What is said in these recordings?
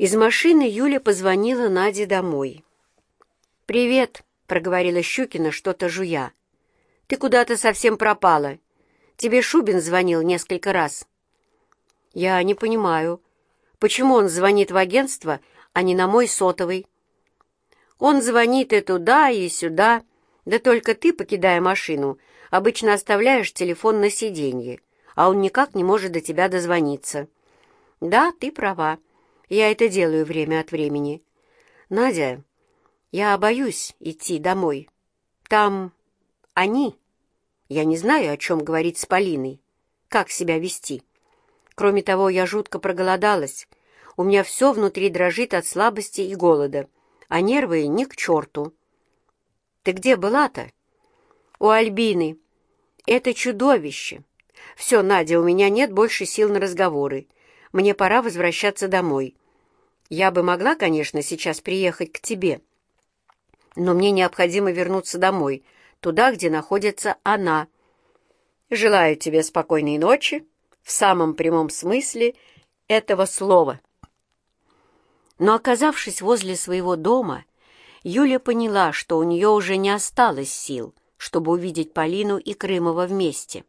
Из машины Юля позвонила Наде домой. «Привет», — проговорила Щукина, что-то жуя. «Ты куда-то совсем пропала. Тебе Шубин звонил несколько раз». «Я не понимаю, почему он звонит в агентство, а не на мой сотовый?» «Он звонит и туда, и сюда. Да только ты, покидая машину, обычно оставляешь телефон на сиденье, а он никак не может до тебя дозвониться». «Да, ты права». Я это делаю время от времени. Надя, я боюсь идти домой. Там они. Я не знаю, о чем говорить с Полиной, как себя вести. Кроме того, я жутко проголодалась. У меня все внутри дрожит от слабости и голода, а нервы ни к черту. Ты где была-то? У Альбины. Это чудовище. Все, Надя, у меня нет больше сил на разговоры. Мне пора возвращаться домой. Я бы могла, конечно, сейчас приехать к тебе, но мне необходимо вернуться домой, туда, где находится она. Желаю тебе спокойной ночи в самом прямом смысле этого слова. Но, оказавшись возле своего дома, Юля поняла, что у нее уже не осталось сил, чтобы увидеть Полину и Крымова вместе.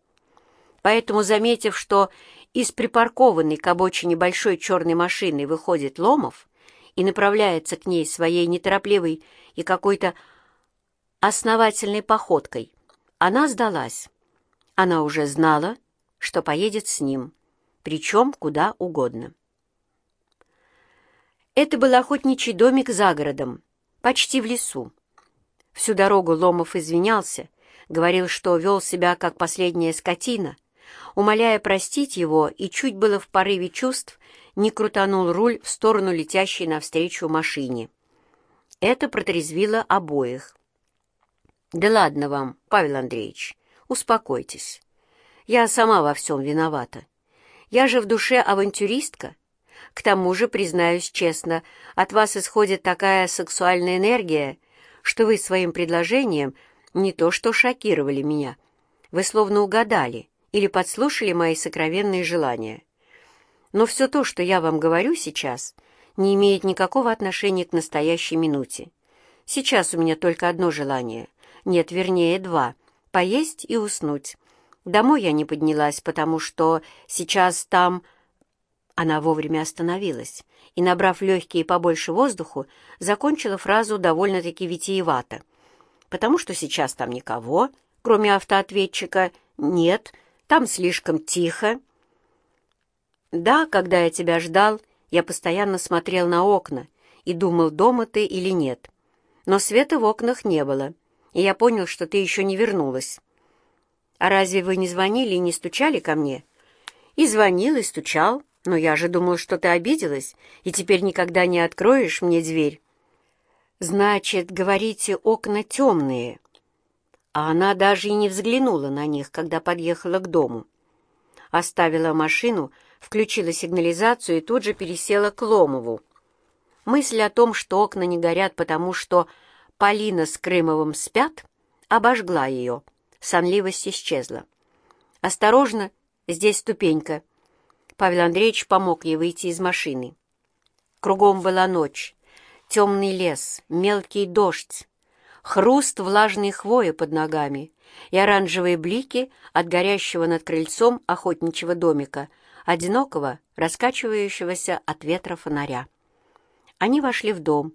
Поэтому, заметив, что из припаркованной к обочине большой черной машины выходит Ломов и направляется к ней своей неторопливой и какой-то основательной походкой. Она сдалась. Она уже знала, что поедет с ним, причем куда угодно. Это был охотничий домик за городом, почти в лесу. Всю дорогу Ломов извинялся, говорил, что вел себя как последняя скотина, умоляя простить его, и чуть было в порыве чувств не крутанул руль в сторону летящей навстречу машине. Это протрезвило обоих. «Да ладно вам, Павел Андреевич, успокойтесь. Я сама во всем виновата. Я же в душе авантюристка. К тому же, признаюсь честно, от вас исходит такая сексуальная энергия, что вы своим предложением не то что шокировали меня, вы словно угадали, или подслушали мои сокровенные желания. Но все то, что я вам говорю сейчас, не имеет никакого отношения к настоящей минуте. Сейчас у меня только одно желание. Нет, вернее, два. Поесть и уснуть. Домой я не поднялась, потому что сейчас там... Она вовремя остановилась и, набрав легкие побольше воздуху, закончила фразу довольно-таки витиевато. «Потому что сейчас там никого, кроме автоответчика, нет, там слишком тихо. Да, когда я тебя ждал, я постоянно смотрел на окна и думал, дома ты или нет. Но света в окнах не было, и я понял, что ты еще не вернулась. А разве вы не звонили и не стучали ко мне? И звонил, и стучал, но я же думал, что ты обиделась, и теперь никогда не откроешь мне дверь. Значит, говорите, окна темные а она даже и не взглянула на них, когда подъехала к дому. Оставила машину, включила сигнализацию и тут же пересела к Ломову. Мысль о том, что окна не горят, потому что Полина с Крымовым спят, обожгла ее. Сонливость исчезла. «Осторожно, здесь ступенька». Павел Андреевич помог ей выйти из машины. Кругом была ночь, темный лес, мелкий дождь, хруст влажной хвои под ногами и оранжевые блики от горящего над крыльцом охотничьего домика, одинокого, раскачивающегося от ветра фонаря. Они вошли в дом.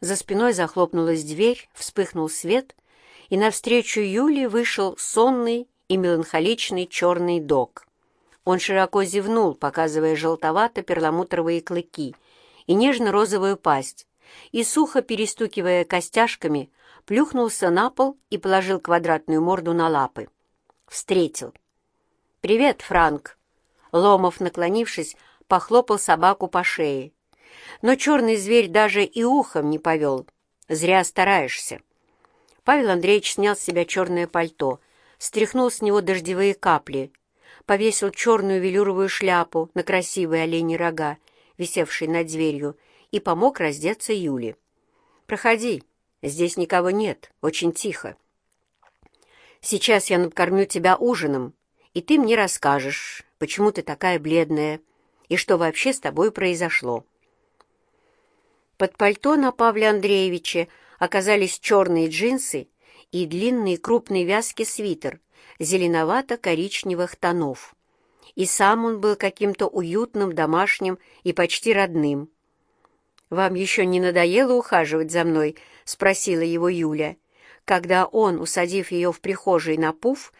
За спиной захлопнулась дверь, вспыхнул свет, и навстречу Юле вышел сонный и меланхоличный черный дог. Он широко зевнул, показывая желтовато-перламутровые клыки и нежно-розовую пасть, и, сухо перестукивая костяшками, плюхнулся на пол и положил квадратную морду на лапы. Встретил. «Привет, Франк!» Ломов, наклонившись, похлопал собаку по шее. Но черный зверь даже и ухом не повел. Зря стараешься. Павел Андреевич снял с себя черное пальто, стряхнул с него дождевые капли, повесил черную велюровую шляпу на красивые оленьи рога, висевшие над дверью, и помог раздеться Юле. «Проходи, Здесь никого нет, очень тихо. Сейчас я накормлю тебя ужином, и ты мне расскажешь, почему ты такая бледная и что вообще с тобой произошло. Под пальто на Павле Андреевиче оказались черные джинсы и длинный крупный вязкий свитер зеленовато-коричневых тонов. И сам он был каким-то уютным, домашним и почти родным. «Вам еще не надоело ухаживать за мной?» — спросила его Юля, когда он, усадив ее в прихожей на пуф,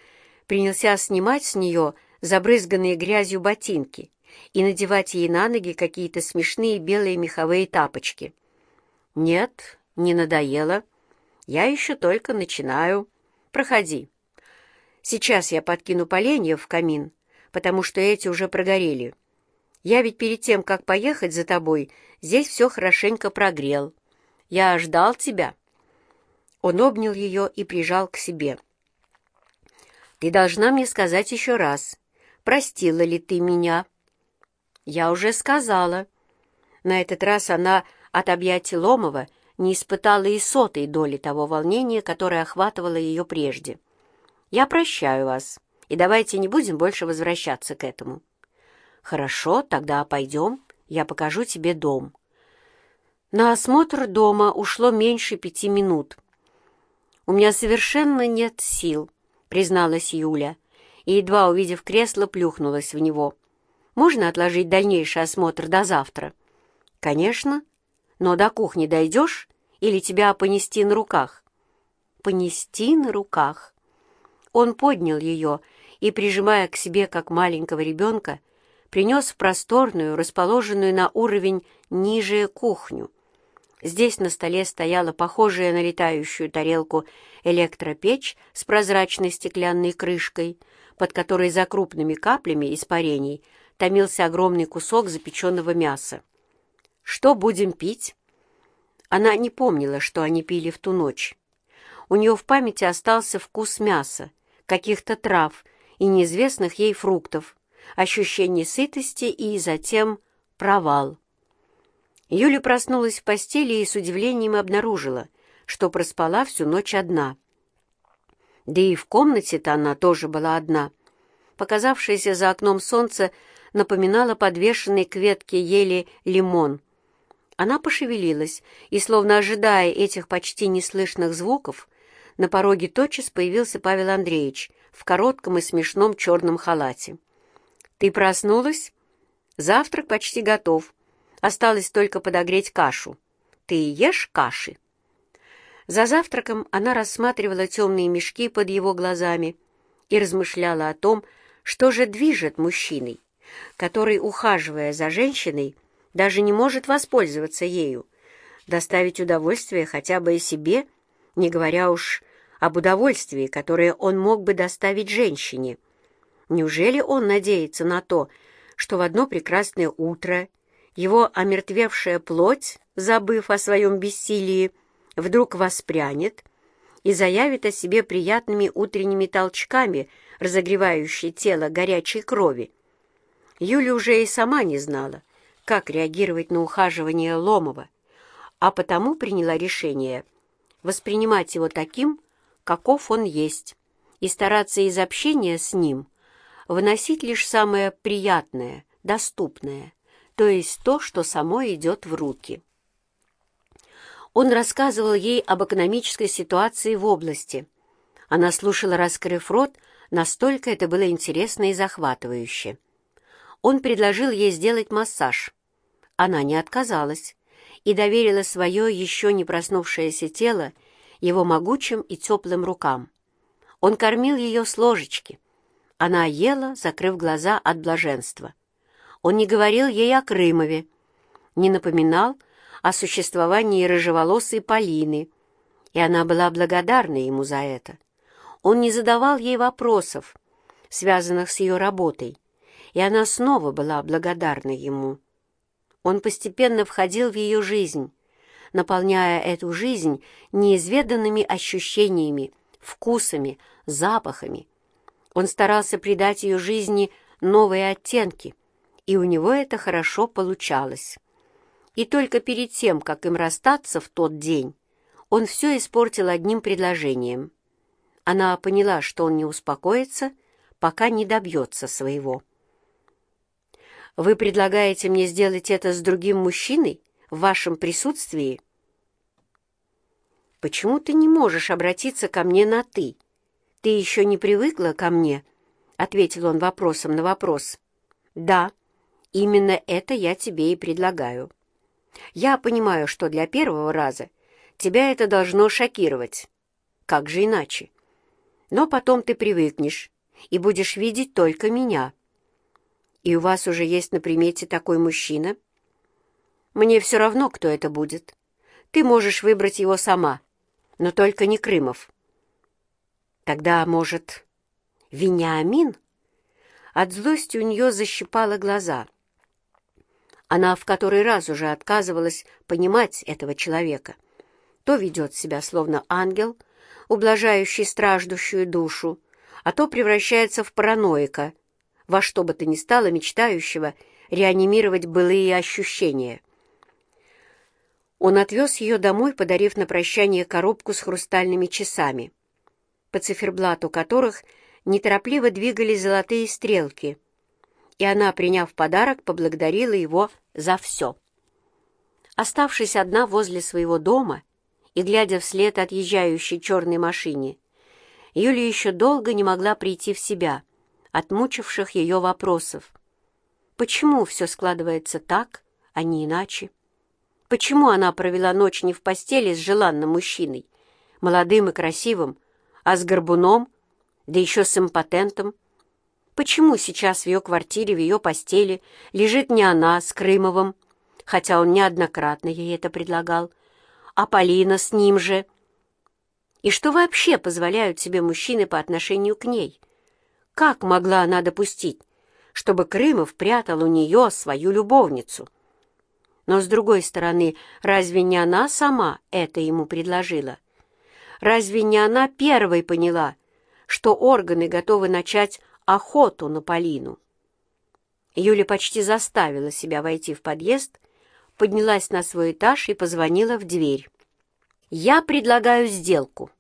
принялся снимать с нее забрызганные грязью ботинки и надевать ей на ноги какие-то смешные белые меховые тапочки. «Нет, не надоело. Я еще только начинаю. Проходи. Сейчас я подкину поленья в камин, потому что эти уже прогорели. Я ведь перед тем, как поехать за тобой, здесь все хорошенько прогрел. Я ждал тебя». Он обнял ее и прижал к себе. «Ты должна мне сказать еще раз, простила ли ты меня?» «Я уже сказала». На этот раз она от объятий Ломова не испытала и сотой доли того волнения, которое охватывало ее прежде. «Я прощаю вас, и давайте не будем больше возвращаться к этому». «Хорошо, тогда пойдем, я покажу тебе дом». На осмотр дома ушло меньше пяти минут. «У меня совершенно нет сил», — призналась Юля, и, едва увидев кресло, плюхнулась в него. Можно отложить дальнейший осмотр до завтра? Конечно. Но до кухни дойдешь или тебя понести на руках? Понести на руках. Он поднял ее и, прижимая к себе как маленького ребенка, принес в просторную, расположенную на уровень ниже кухню. Здесь на столе стояла похожая на летающую тарелку электропечь с прозрачной стеклянной крышкой, под которой за крупными каплями испарений томился огромный кусок запеченного мяса. «Что будем пить?» Она не помнила, что они пили в ту ночь. У нее в памяти остался вкус мяса, каких-то трав и неизвестных ей фруктов, ощущение сытости и затем провал. Юля проснулась в постели и с удивлением обнаружила, что проспала всю ночь одна. Да и в комнате-то она тоже была одна. Показавшееся за окном солнце напоминала подвешенный к ветке ели лимон. Она пошевелилась, и, словно ожидая этих почти неслышных звуков, на пороге тотчас появился Павел Андреевич в коротком и смешном черном халате. «Ты проснулась? Завтрак почти готов. Осталось только подогреть кашу. Ты ешь каши?» За завтраком она рассматривала темные мешки под его глазами и размышляла о том, что же движет мужчиной который, ухаживая за женщиной, даже не может воспользоваться ею, доставить удовольствие хотя бы и себе, не говоря уж об удовольствии, которое он мог бы доставить женщине. Неужели он надеется на то, что в одно прекрасное утро его омертвевшая плоть, забыв о своем бессилии, вдруг воспрянет и заявит о себе приятными утренними толчками, разогревающей тело горячей крови? Юля уже и сама не знала, как реагировать на ухаживание Ломова, а потому приняла решение воспринимать его таким, каков он есть, и стараться из общения с ним выносить лишь самое приятное, доступное, то есть то, что само идет в руки. Он рассказывал ей об экономической ситуации в области. Она слушала, раскрыв рот, настолько это было интересно и захватывающе. Он предложил ей сделать массаж. Она не отказалась и доверила свое еще не проснувшееся тело его могучим и теплым рукам. Он кормил ее с ложечки. Она ела, закрыв глаза от блаженства. Он не говорил ей о Крымове, не напоминал о существовании рыжеволосой Полины, и она была благодарна ему за это. Он не задавал ей вопросов, связанных с ее работой, и она снова была благодарна ему. Он постепенно входил в ее жизнь, наполняя эту жизнь неизведанными ощущениями, вкусами, запахами. Он старался придать ее жизни новые оттенки, и у него это хорошо получалось. И только перед тем, как им расстаться в тот день, он все испортил одним предложением. Она поняла, что он не успокоится, пока не добьется своего. «Вы предлагаете мне сделать это с другим мужчиной?» в вашем присутствии. «Почему ты не можешь обратиться ко мне на «ты»? Ты еще не привыкла ко мне?» — ответил он вопросом на вопрос. «Да, именно это я тебе и предлагаю. Я понимаю, что для первого раза тебя это должно шокировать. Как же иначе? Но потом ты привыкнешь и будешь видеть только меня. И у вас уже есть на примете такой мужчина? Мне все равно, кто это будет. Ты можешь выбрать его сама, но только не Крымов. Тогда, может, Вениамин? От злости у нее защипало глаза. Она в который раз уже отказывалась понимать этого человека. То ведет себя словно ангел, ублажающий страждущую душу, а то превращается в параноика, во что бы то ни стало мечтающего реанимировать былые ощущения. Он отвез ее домой, подарив на прощание коробку с хрустальными часами, по циферблату которых неторопливо двигались золотые стрелки, и она, приняв подарок, поблагодарила его за все. Оставшись одна возле своего дома и глядя вслед отъезжающей черной машине, Юлия еще долго не могла прийти в себя от мучивших ее вопросов. Почему все складывается так, а не иначе? Почему она провела ночь не в постели с желанным мужчиной, молодым и красивым, а с горбуном, да еще с импотентом? Почему сейчас в ее квартире, в ее постели лежит не она с Крымовым, хотя он неоднократно ей это предлагал, а Полина с ним же? И что вообще позволяют себе мужчины по отношению к ней? Как могла она допустить, чтобы Крымов прятал у нее свою любовницу? Но, с другой стороны, разве не она сама это ему предложила? Разве не она первой поняла, что органы готовы начать охоту на Полину? Юля почти заставила себя войти в подъезд, поднялась на свой этаж и позвонила в дверь. «Я предлагаю сделку».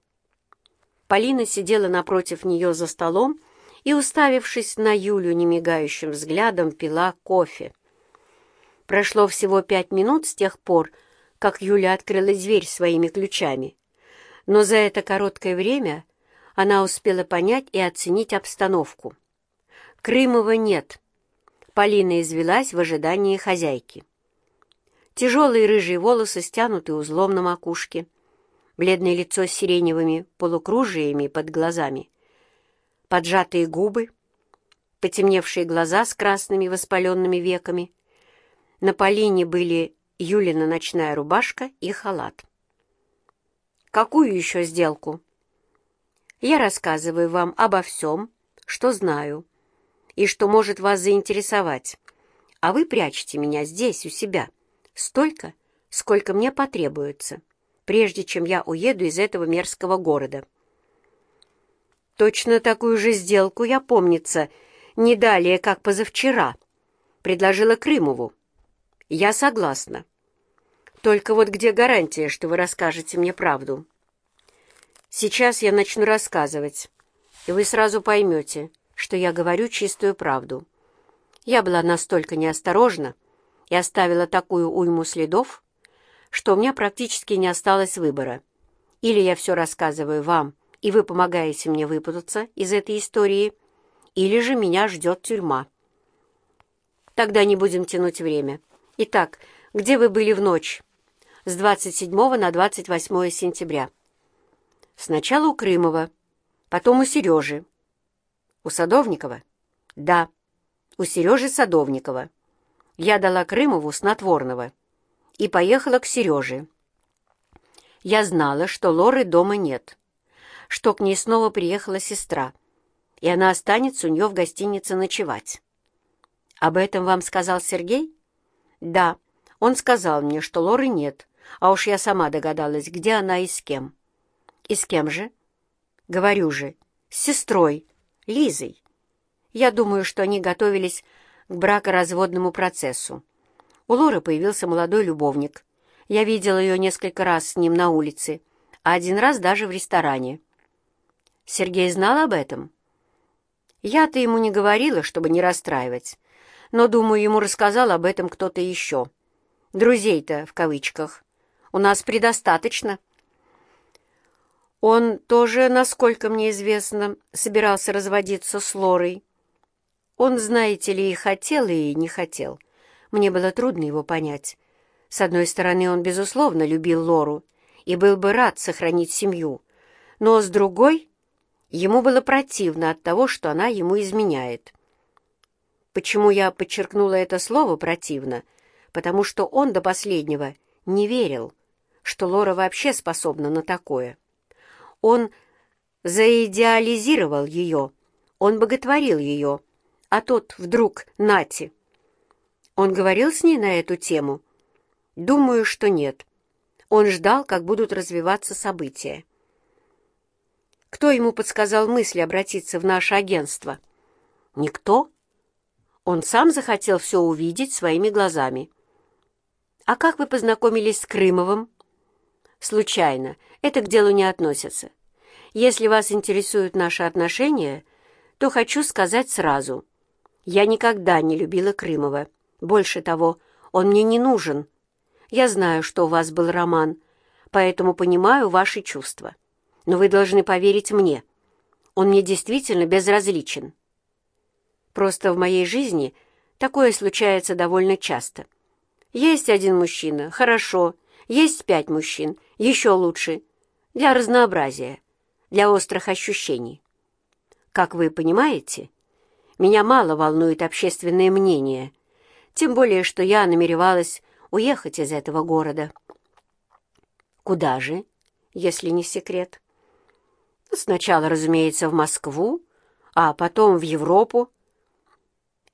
Полина сидела напротив нее за столом и, уставившись на Юлю немигающим взглядом, пила кофе. Прошло всего пять минут с тех пор, как Юля открыла дверь своими ключами. Но за это короткое время она успела понять и оценить обстановку. Крымова нет. Полина извелась в ожидании хозяйки. Тяжелые рыжие волосы стянуты узлом на макушке, бледное лицо с сиреневыми полукружиями под глазами, поджатые губы, потемневшие глаза с красными воспаленными веками — на Полине были Юлина ночная рубашка и халат. «Какую еще сделку?» «Я рассказываю вам обо всем, что знаю, и что может вас заинтересовать, а вы прячете меня здесь, у себя, столько, сколько мне потребуется, прежде чем я уеду из этого мерзкого города». Точно такую же сделку я, помнится, не далее, как позавчера, предложила Крымову. Я согласна. Только вот где гарантия, что вы расскажете мне правду? Сейчас я начну рассказывать, и вы сразу поймете, что я говорю чистую правду. Я была настолько неосторожна и оставила такую уйму следов, что у меня практически не осталось выбора. Или я все рассказываю вам, и вы помогаете мне выпутаться из этой истории, или же меня ждет тюрьма. Тогда не будем тянуть время. Итак, где вы были в ночь? С 27 на 28 сентября. Сначала у Крымова, потом у Сережи. У Садовникова? Да, у Сережи Садовникова. Я дала Крымову снотворного и поехала к Сереже. Я знала, что Лоры дома нет, что к ней снова приехала сестра, и она останется у нее в гостинице ночевать. Об этом вам сказал Сергей? «Да, он сказал мне, что Лоры нет, а уж я сама догадалась, где она и с кем». «И с кем же?» «Говорю же, с сестрой, Лизой. Я думаю, что они готовились к бракоразводному процессу. У Лоры появился молодой любовник. Я видела ее несколько раз с ним на улице, а один раз даже в ресторане». «Сергей знал об этом?» «Я-то ему не говорила, чтобы не расстраивать, но, думаю, ему рассказал об этом кто-то еще. Друзей-то, в кавычках, у нас предостаточно. Он тоже, насколько мне известно, собирался разводиться с Лорой. Он, знаете ли, и хотел, и не хотел. Мне было трудно его понять. С одной стороны, он, безусловно, любил Лору и был бы рад сохранить семью, но с другой, ему было противно от того, что она ему изменяет. Почему я подчеркнула это слово «противно»? Потому что он до последнего не верил, что Лора вообще способна на такое. Он заидеализировал ее, он боготворил ее, а тот вдруг Нати. Он говорил с ней на эту тему? Думаю, что нет. Он ждал, как будут развиваться события. Кто ему подсказал мысль обратиться в наше агентство? Никто. Он сам захотел все увидеть своими глазами. А как вы познакомились с Крымовым? Случайно. Это к делу не относится. Если вас интересуют наши отношения, то хочу сказать сразу. Я никогда не любила Крымова. Больше того, он мне не нужен. Я знаю, что у вас был роман, поэтому понимаю ваши чувства. Но вы должны поверить мне. Он мне действительно безразличен. Просто в моей жизни такое случается довольно часто. Есть один мужчина, хорошо, есть пять мужчин, еще лучше, для разнообразия, для острых ощущений. Как вы понимаете, меня мало волнует общественное мнение, тем более, что я намеревалась уехать из этого города. Куда же, если не секрет? Сначала, разумеется, в Москву, а потом в Европу.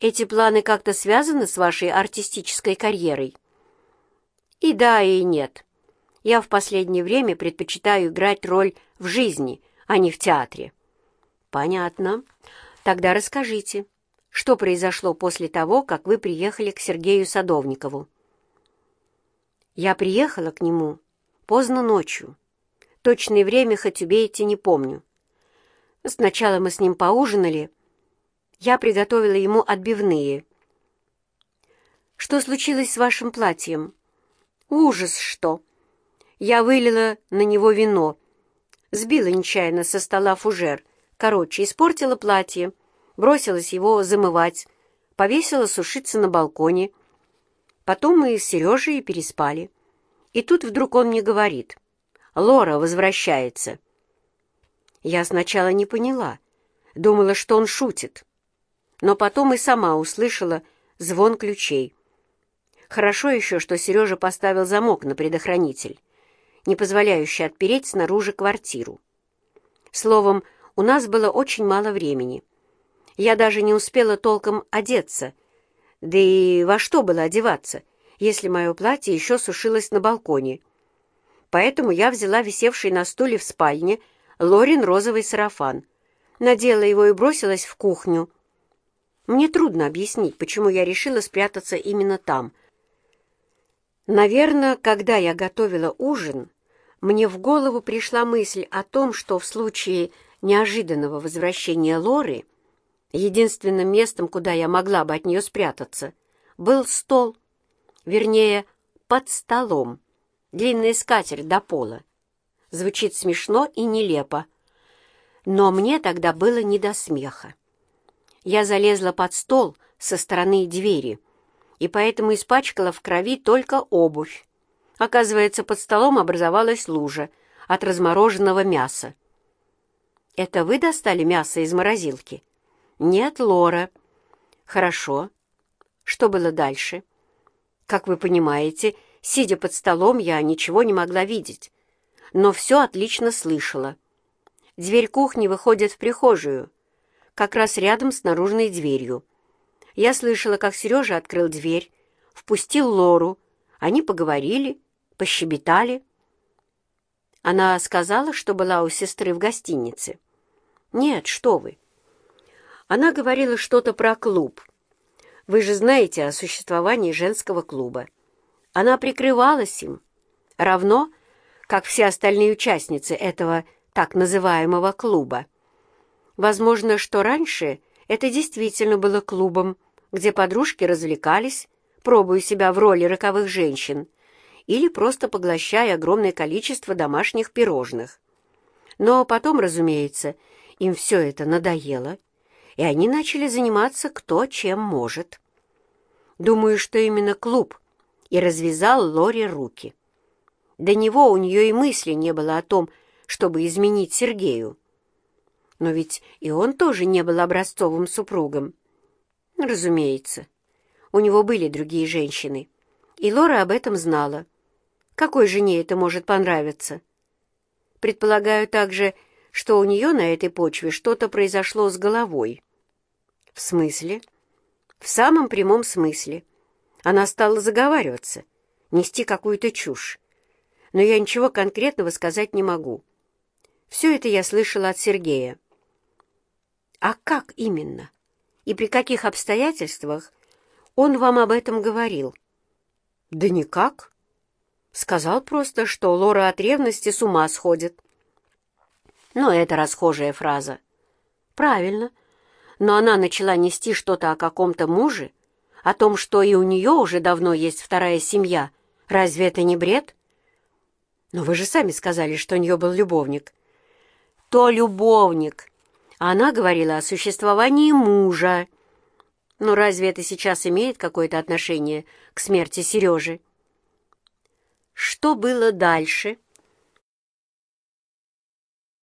Эти планы как-то связаны с вашей артистической карьерой? И да, и нет. Я в последнее время предпочитаю играть роль в жизни, а не в театре. Понятно. Тогда расскажите, что произошло после того, как вы приехали к Сергею Садовникову? Я приехала к нему поздно ночью. Точное время, хоть убейте, не помню. Сначала мы с ним поужинали. Я приготовила ему отбивные. «Что случилось с вашим платьем?» «Ужас, что!» Я вылила на него вино, сбила нечаянно со стола фужер, короче, испортила платье, бросилась его замывать, повесила сушиться на балконе. Потом мы с Сережей переспали. И тут вдруг он мне говорит, «Лора возвращается». Я сначала не поняла, думала, что он шутит. Но потом и сама услышала звон ключей. Хорошо еще, что Сережа поставил замок на предохранитель не позволяющий отпереть снаружи квартиру. Словом, у нас было очень мало времени. Я даже не успела толком одеться. Да и во что было одеваться, если мое платье еще сушилось на балконе? Поэтому я взяла висевший на стуле в спальне Лорин розовый сарафан, надела его и бросилась в кухню. Мне трудно объяснить, почему я решила спрятаться именно там. Наверное, когда я готовила ужин, мне в голову пришла мысль о том, что в случае неожиданного возвращения Лоры единственным местом, куда я могла бы от нее спрятаться, был стол, вернее, под столом, длинная скатерть до пола. Звучит смешно и нелепо, но мне тогда было не до смеха. Я залезла под стол со стороны двери и поэтому испачкала в крови только обувь. Оказывается, под столом образовалась лужа от размороженного мяса. «Это вы достали мясо из морозилки?» «Нет, Лора». «Хорошо. Что было дальше?» «Как вы понимаете, сидя под столом, я ничего не могла видеть, но все отлично слышала. Дверь кухни выходит в прихожую, как раз рядом с наружной дверью. Я слышала, как Сережа открыл дверь, впустил Лору, они поговорили, пощебетали. Она сказала, что была у сестры в гостинице. Нет, что вы. Она говорила что-то про клуб. Вы же знаете о существовании женского клуба. Она прикрывалась им, равно, как все остальные участницы этого так называемого клуба. Возможно, что раньше это действительно было клубом, где подружки развлекались, пробуя себя в роли роковых женщин, или просто поглощая огромное количество домашних пирожных. Но потом, разумеется, им все это надоело, и они начали заниматься кто чем может. Думаю, что именно клуб и развязал Лоре руки. До него у нее и мысли не было о том, чтобы изменить Сергею. Но ведь и он тоже не был образцовым супругом. Разумеется, у него были другие женщины, и Лора об этом знала. Какой жене это может понравиться? Предполагаю также, что у нее на этой почве что-то произошло с головой. В смысле? В самом прямом смысле. Она стала заговариваться, нести какую-то чушь. Но я ничего конкретного сказать не могу. Все это я слышала от Сергея. А как именно? И при каких обстоятельствах он вам об этом говорил? Да никак. Сказал просто, что Лора от ревности с ума сходит. Но это расхожая фраза. Правильно. Но она начала нести что-то о каком-то муже, о том, что и у нее уже давно есть вторая семья. Разве это не бред? Но вы же сами сказали, что у нее был любовник. То любовник. Она говорила о существовании мужа. Но разве это сейчас имеет какое-то отношение к смерти Сережи? Что было дальше?